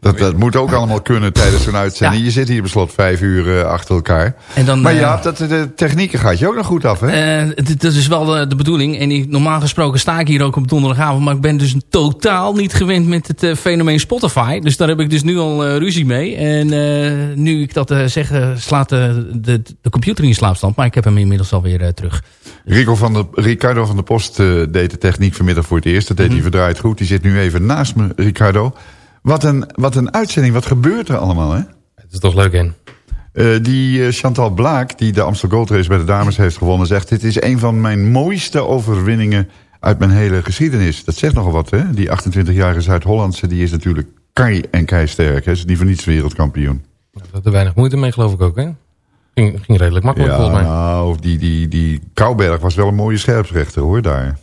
Dat, dat moet ook allemaal kunnen tijdens zo'n uitzending. Je zit hier beslot vijf uur achter elkaar. En dan, maar eh, ja, dat, de technieken gaat je ook nog goed af, hè? Dat is wel de, de bedoeling. En ik, normaal gesproken sta ik hier ook op donderdagavond. Maar ik ben dus totaal niet gewend met het fenomeen Spotify. Dus daar heb ik dus nu al eh, ruzie mee. En eh, nu ik dat eh, zeg, slaat de, de, de computer in slaapstand. Maar ik heb hem inmiddels alweer eh, terug. Rico van de, Ricardo van der Post eh, deed de techniek vanmiddag voor het eerst. Dat deed Mhm. hij verdraaid goed. Die zit nu even naast me, Ricardo. Wat een, wat een uitzending. Wat gebeurt er allemaal, hè? Het is toch leuk, hè? Eh, die Chantal Blaak, die de Amstel Gold Race bij de dames heeft gewonnen... zegt, dit is een van mijn mooiste overwinningen uit mijn hele geschiedenis. Dat zegt nogal wat, hè? Die 28-jarige Zuid-Hollandse, die is natuurlijk kei en kei sterk. Hè? Ze is die voor niets wereldkampioen. Had er weinig moeite mee, geloof ik ook, hè? Ging, ging redelijk makkelijk, Ja, volgens mij. nou, die, die, die Kouberg was wel een mooie scherpsrechter, hoor, daar.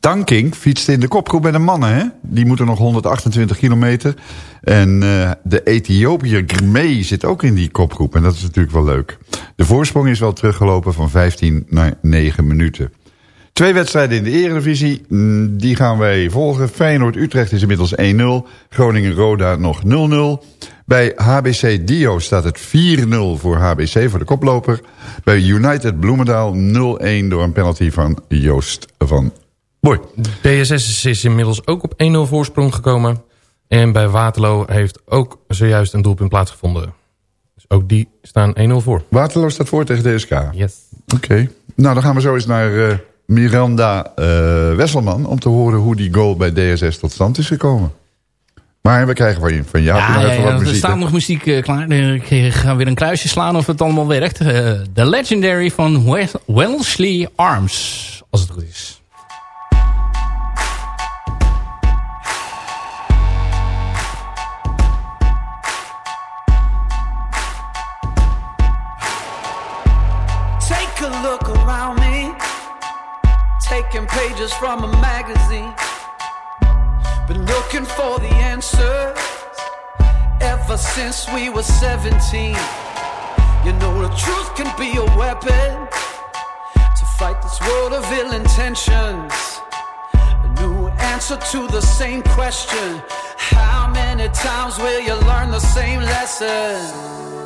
Tanking fietste in de kopgroep bij de mannen, hè? Die moeten nog 128 kilometer. En eh, de Ethiopiër Gmee zit ook in die kopgroep. En dat is natuurlijk wel leuk. De voorsprong is wel teruggelopen van 15 naar 9 minuten. Twee wedstrijden in de Eredivisie, mm, die gaan wij volgen. Feyenoord-Utrecht is inmiddels 1-0. Groningen-Roda nog 0-0. Bij HBC Dio staat het 4-0 voor HBC, voor de koploper. Bij United Bloemendaal 0-1 door een penalty van Joost van Boy. DSS is inmiddels ook op 1-0 voorsprong gekomen. En bij Waterloo heeft ook zojuist een doelpunt plaatsgevonden. Dus ook die staan 1-0 voor. Waterloo staat voor tegen DSK? Yes. Oké. Nou, dan gaan we zo eens naar eh, Miranda eh, Wesselman... om te horen hoe die goal bij DSS tot stand is gekomen. Maar we krijgen van, van jou Ja, ja, ja, er muziek. staat nog muziek eh, klaar. Eh, Ik ga weer een kruisje slaan of het allemaal werkt. Eh, De Legendary van Wellesley Arms, als het goed is. Taking pages from a magazine. Been looking for the answers ever since we were 17. You know, the truth can be a weapon to fight this world of ill intentions. A new answer to the same question How many times will you learn the same lesson?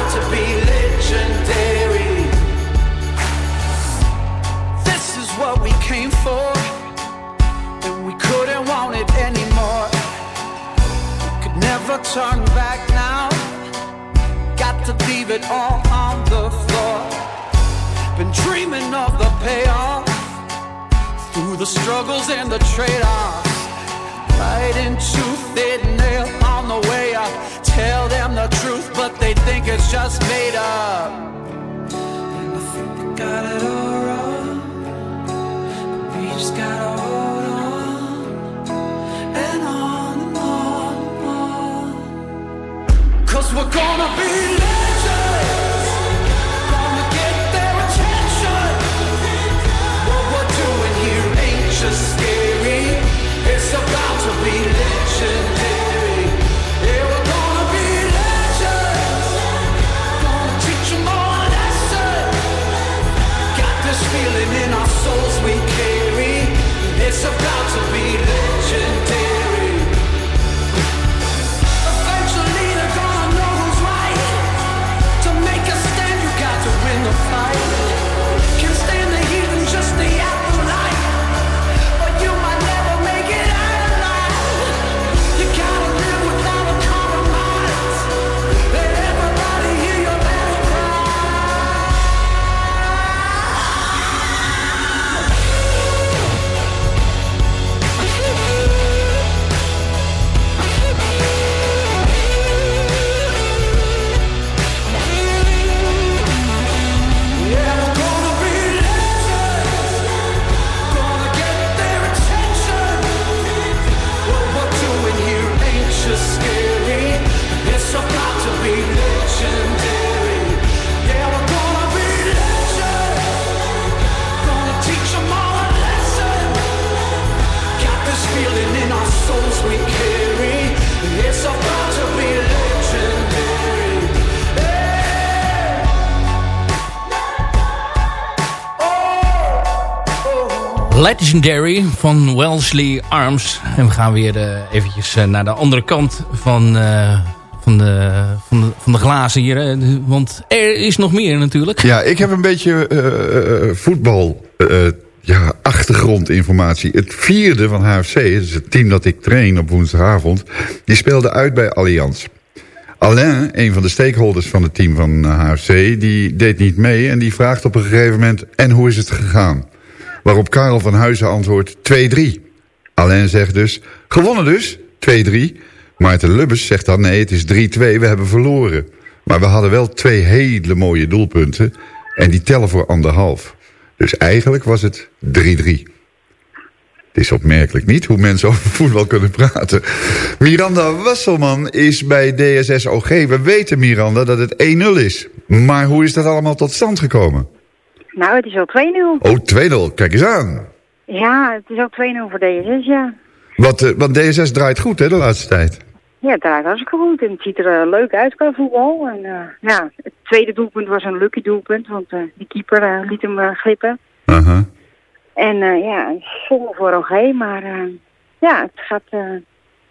trade-offs. Right into thin nail on the way up. Tell them the truth, but they think it's just made up. And I think they got it all wrong. But we just gotta hold on. And on and on and on. Cause we're gonna be Legendary van Wellesley Arms. En we gaan weer eh, eventjes eh, naar de andere kant van, eh, van, de, van, de, van de glazen hier. Want er is nog meer natuurlijk. Ja, ik heb een beetje voetbal... ja, achtergrondinformatie. Het vierde van HFC, is het team dat ik train op woensdagavond... die speelde uit bij Allianz. Alain, een van de stakeholders van het team van HFC... die deed niet mee en die vraagt op een gegeven moment... en hoe is het gegaan? Waarop Karel van Huizen antwoordt 2-3. Alain zegt dus, gewonnen dus, 2-3. Maarten Lubbers zegt dan, nee, het is 3-2, we hebben verloren. Maar we hadden wel twee hele mooie doelpunten... en die tellen voor anderhalf. Dus eigenlijk was het 3-3. Het is opmerkelijk niet hoe mensen over voetbal kunnen praten. Miranda Wasselman is bij DSS OG. We weten, Miranda, dat het 1-0 is. Maar hoe is dat allemaal tot stand gekomen? Nou, het is ook 2-0. Oh, 2-0. Kijk eens aan. Ja, het is ook 2-0 voor DSS, ja. Want, eh, want DSS draait goed, hè, de laatste tijd. Ja, het draait hartstikke goed en het ziet er eh, leuk uit qua voetbal. En eh, ja, het tweede doelpunt was een lucky doelpunt, want eh, die keeper eh, liet hem eh, glippen. Aha. En eh, ja, zonde voor OG, maar eh, ja, het gaat eh,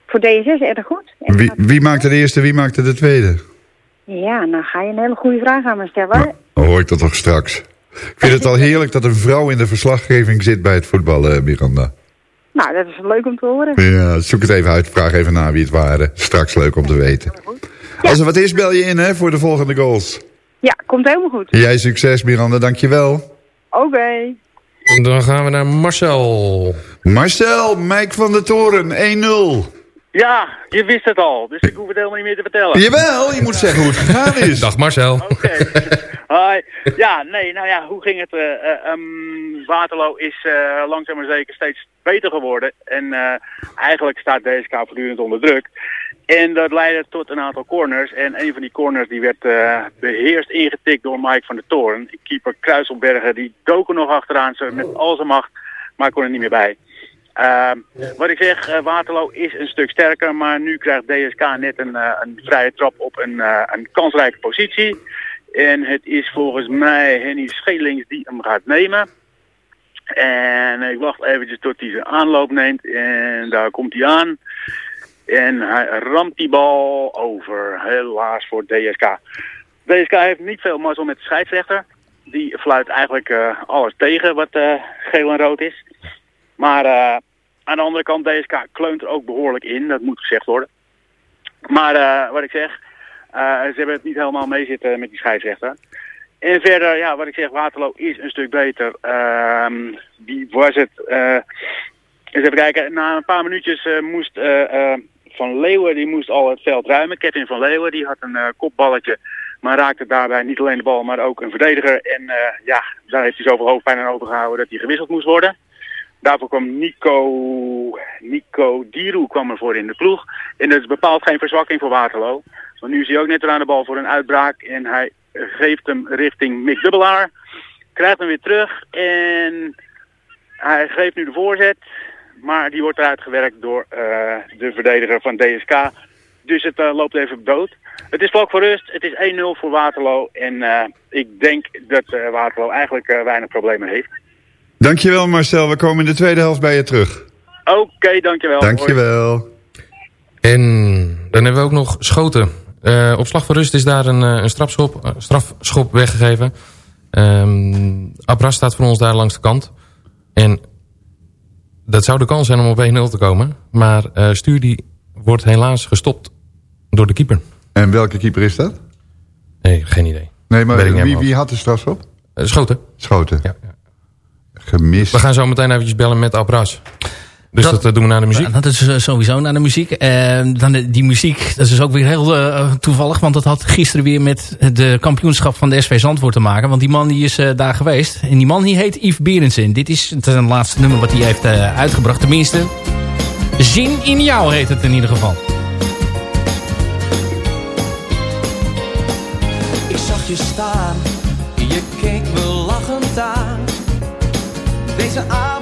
voor DSS erg goed. En Wie, wie maakte de eerste, wie maakte de tweede? ja, nou ga je een hele goede vraag aan me stellen. Dan hoor ik dat toch straks. Ik vind het al heerlijk dat een vrouw in de verslaggeving zit bij het voetbal, eh, Miranda. Nou, dat is leuk om te horen. Ja, zoek het even uit. Vraag even na wie het waren. Straks leuk om te weten. Als er wat is, bel je in hè, voor de volgende goals. Ja, komt helemaal goed. Jij succes, Miranda. Dankjewel. Oké. Dan gaan we naar Marcel. Marcel, Mike van der Toren, 1-0. Ja, je wist het al, dus ik hoef het helemaal niet meer te vertellen. Jawel, je moet zeggen hoe het gegaan is. Dag Marcel. Hoi. Ja, nee, nou ja, hoe ging het? ehm, Waterloo is eh, langzaam maar zeker steeds beter geworden. En eh, eigenlijk staat DSK voortdurend onder druk. En dat leidde tot een aantal corners. En een van die corners die werd eh, beheerst ingetikt door Mike van der Toorn. Keeper Kruiselbergen, die dook er nog achteraan zo met al zijn macht, maar kon er niet meer bij. Ehm, wat ik zeg, eh, Waterloo is een stuk sterker, maar nu krijgt DSK net een, eh, een vrije trap op een, eh, een kansrijke positie. En het is volgens mij Henny Schelings die hem gaat nemen. En ik wacht eventjes tot hij zijn aanloop neemt. En daar komt hij aan. En hij ramt die bal over. Helaas voor DSK. DSK heeft niet veel mazzel met de scheidsrechter. Die fluit eigenlijk alles tegen wat geel en rood is. Maar aan de andere kant, DSK kleunt er ook behoorlijk in. Dat moet gezegd worden. Maar eh, wat ik zeg, eh, ze hebben het niet helemaal meezitten met die scheidsrechter. En verder, ja, wat ik zeg, Waterloo is een stuk beter. Ehm wie was het? eh, eens even kijken. Na een paar minuutjes moest Van Leeuwen, die moest al het veld ruimen. Kevin Van Leeuwen, die had een kopballetje. Maar raakte daarbij niet alleen de bal, maar ook een verdediger. En ja, daar heeft hij zoveel hoofdpijn aan overgehouden dat hij gewisseld moest worden. Daarvoor kwam Nico, Nico Diru kwam ervoor in de ploeg. En dat is bepaald geen verzwakking voor Waterloo. Want nu is hij ook net aan de bal voor een uitbraak. En hij geeft hem richting Mick Dubbelaar. Krijgt hem weer terug. En hij geeft nu de voorzet. Maar die wordt eruit gewerkt door eh, de verdediger van DSK. Dus het eh, loopt even dood. Het is vlak voor rust. Het is 1-0 voor Waterloo. En eh, ik denk dat Waterloo eigenlijk weinig problemen heeft. Dankjewel Marcel, we komen in de tweede helft bij je terug. Oké, dankjewel. Dankjewel. En dan hebben we ook nog schoten. Eh, op slag van rust is daar een, eh, een strafschop, eh, strafschop weggegeven. Ehm Abras staat voor ons daar langs de kant. En dat zou de kans zijn om op 1-0 te komen. Maar eh, Stuur die wordt helaas gestopt door de keeper. En welke keeper is dat? Nee, geen idee. Nee, maar wie, wie had de strafschop? Schoten. Schoten. Ja, Gemist. We gaan zo meteen eventjes bellen met Abras. Dus dat, eh, doen we na de muziek. Ja, dat is eh, sowieso naar de muziek. Eh, dan de- die muziek, dat is ook weer heel toevallig. Want dat had gisteren weer met de kampioenschap van de SV Zandvoort te maken. Want die man die is daar geweest. En die man die heet Yves Berendsen. Dit is het laatste nummer wat hij heeft uitgebracht. Tenminste, Zin in jou heet het in ieder geval. Ik zag je staan, je keek. Deze avond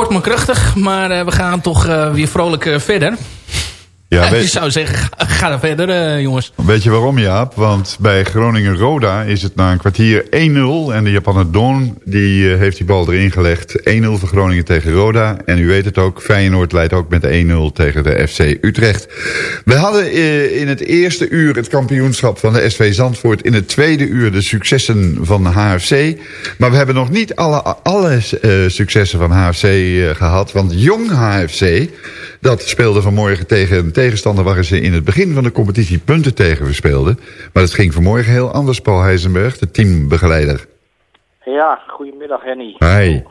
kort maar krachtig. Maar eh, we gaan toch eh, weer vrolijk eh, verder. Ja, ik zou zeggen, ga, er verder eh, jongens. Weet je waarom, Jaap? Want bij Groningen-Roda is het na een kwartier 1-0. En de Japaner Don die, eh, heeft die bal erin gelegd. 1-0 voor Groningen tegen Roda. En u weet het ook, Feyenoord leidt ook met 1-0 tegen de FC Utrecht. We hadden eh, in het eerste uur het kampioenschap van de SV Zandvoort. In het tweede uur de successen van de HFC. Maar we hebben nog niet alle, alle successen van HFC eh, gehad. Want Jong HFC, dat speelde vanmorgen tegen een tegenstander... waar ze in het begin van de competitie punten tegen verspeelden. Maar het ging vanmorgen heel anders, Paul Heisenberg, de teambegeleider. Ja, goedemiddag Henny. Hi.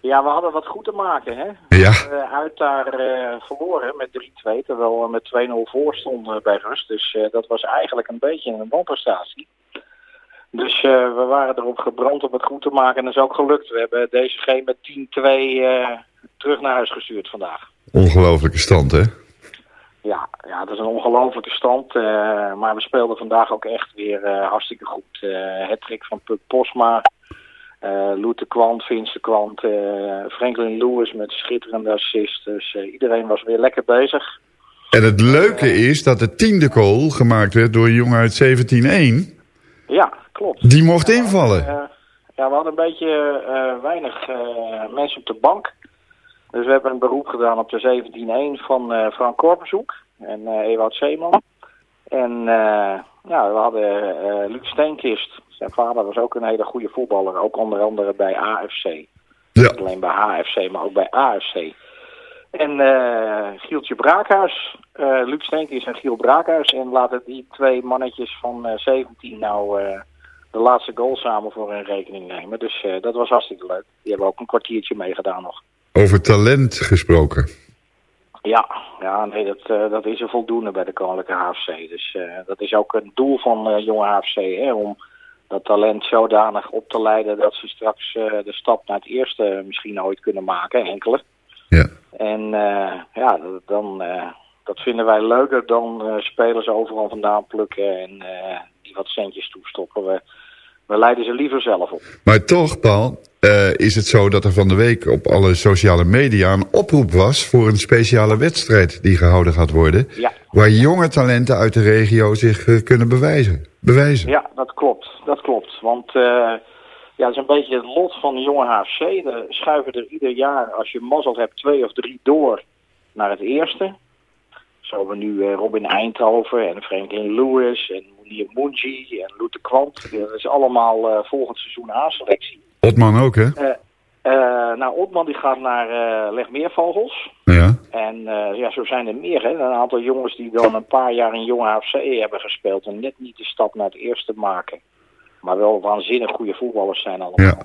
Ja, we hadden wat goed te maken, hè? Ja. We hebben uit daar eh, verloren met 3-2, terwijl we met 2-0 voor stonden bij rust. Dus eh, dat was eigenlijk een beetje een wanprestatie. Dus we waren erop gebrand om het goed te maken en dat is ook gelukt. We hebben deze G met 10-2 eh, terug naar huis gestuurd vandaag. Ongelofelijke stand, hè? Ja, ja, dat is een ongelofelijke stand. eh, maar we speelden vandaag ook echt weer eh, hartstikke goed. Het Hattrick van Puk Posma, eh Loet de Kwant, Vince de Kwant, eh, Franklin Lewis met schitterende assist. Dus eh, iedereen was weer lekker bezig. En het leuke is dat de tiende goal gemaakt werd door een jongen uit 17-1. Ja, klopt. Die mocht invallen. Eh, ja, we hadden een beetje eh, weinig eh, mensen op de bank. Dus we hebben een beroep gedaan op de 17-1 van eh, Frank Korpershoek en eh Ewout Zeeman. En eh, ja, we hadden Luc Steenkist. Zijn vader was ook een hele goede voetballer. Ook onder andere bij AFC. Niet alleen bij HFC, maar ook bij AFC. En Gieltje Braakhuis. Luc Steenkist en Giel Braakhuis. En laten die twee mannetjes van eh 17 nou de laatste goal samen voor hun rekening nemen. Dus dat was hartstikke leuk. Die hebben ook een kwartiertje meegedaan nog. Over talent gesproken. Ja, ja nee, dat, eh, dat is er voldoende bij de Koninklijke HFC. Dus eh, dat is ook een doel van eh, jonge HFC, hè, om dat talent zodanig op te leiden dat ze straks de stap naar het eerste misschien ooit kunnen maken, enkele. Ja. En ja, dat, dan, dat vinden wij leuker dan spelers overal vandaan plukken en die wat centjes toestoppen. We, we leiden ze liever zelf op. Maar toch, Paul, eh, is het zo dat er van de week op alle sociale media een oproep was voor een speciale wedstrijd die gehouden gaat worden. Ja. Waar jonge talenten uit de regio zich eh, kunnen bewijzen. bewijzen. Ja, dat klopt. Dat klopt. Want eh, ja, het is een beetje het lot van de jonge HFC. Er schuiven er ieder jaar, als je mazzel hebt, twee of drie door naar het eerste. Zo hebben we nu eh, Robin Eindhoven en Franklin Lewis en Mounir Munji en Loete Kwant. Dat is allemaal eh, volgend seizoen A-selectie. Otman ook, hè? Eh, eh, nou, Otman die gaat naar eh Legmeervogels. Ja. En eh, ja, zo zijn er meer. Hè? Een aantal jongens die dan een paar jaar in jonge HFC hebben gespeeld en net niet de stap naar het eerste maken. Maar wel waanzinnig goede voetballers zijn allemaal.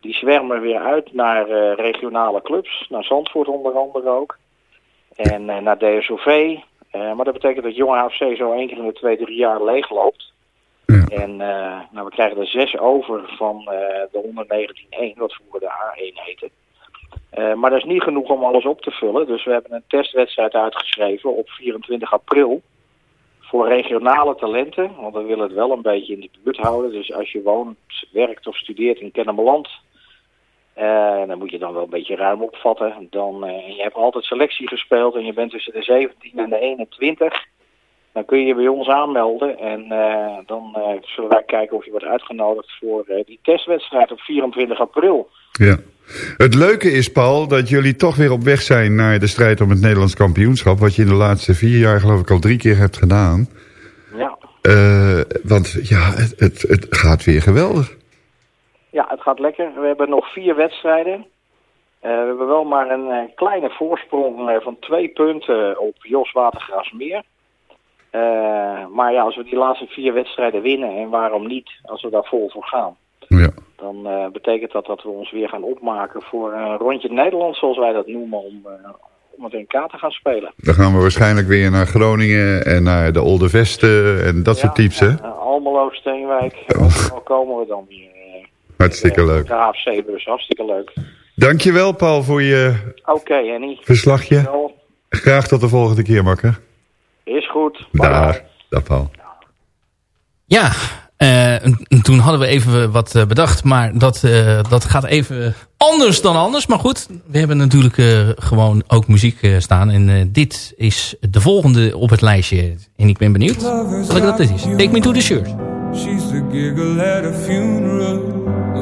Die zwermen weer uit naar eh, regionale clubs. Naar Zandvoort onder andere ook. En eh, naar DSOV. Eh, maar dat betekent dat jonge HFC zo één keer in de twee, drie jaar leegloopt. En eh, nou, we krijgen er zes over van de 119-1, wat vroeger de A1 heette. Maar dat is niet genoeg om alles op te vullen. Dus we hebben een testwedstrijd uitgeschreven op 24 april. Voor regionale talenten. Want we willen het wel een beetje in de buurt houden. Dus als je woont, werkt of studeert in Kennemerland. Eh, dan moet je dan wel een beetje ruim opvatten. Dan, eh, en je hebt altijd selectie gespeeld en je bent tussen de 17 en de 21. Dan kun je je bij ons aanmelden. En eh, dan zullen wij kijken of je wordt uitgenodigd voor die testwedstrijd op 24 april. Ja. Het leuke is, Paul, dat jullie toch weer op weg zijn naar de strijd om het Nederlands kampioenschap. Wat je in de laatste vier jaar geloof ik al drie keer hebt gedaan. Ja. Want ja, het, het, het gaat weer geweldig. Ja, het gaat lekker. We hebben nog vier wedstrijden. Eh, we hebben wel maar een eh, kleine voorsprong eh, van twee punten op Jos Watergraafsmeer. Eh, maar ja, als we die laatste vier wedstrijden winnen, en waarom niet, als we daar vol voor gaan, dan eh, betekent dat dat we ons weer gaan opmaken voor een rondje Nederland, zoals wij dat noemen, om, eh, om het NK te gaan spelen. Dan gaan we waarschijnlijk weer naar Groningen en naar de Olde Vesten en dat soort types, hè? Eh, Almelo, Steenwijk, overal komen we dan weer. Eh, Hartstikke leuk. De HFC-bus, hartstikke leuk. Dankjewel, Paul, voor je Oké, Henny. verslagje. Dankjewel. Graag tot de volgende keer, makker. Is goed. Dag. Dag, Paul. Ja, eh, en toen hadden we even wat eh, bedacht. Maar dat, eh, dat gaat even anders dan anders. Maar goed, we hebben natuurlijk eh, gewoon ook muziek eh, staan. En eh, dit is de volgende op het lijstje. En ik ben benieuwd welke dat is. Take me to the church. She's the giggle at a funeral.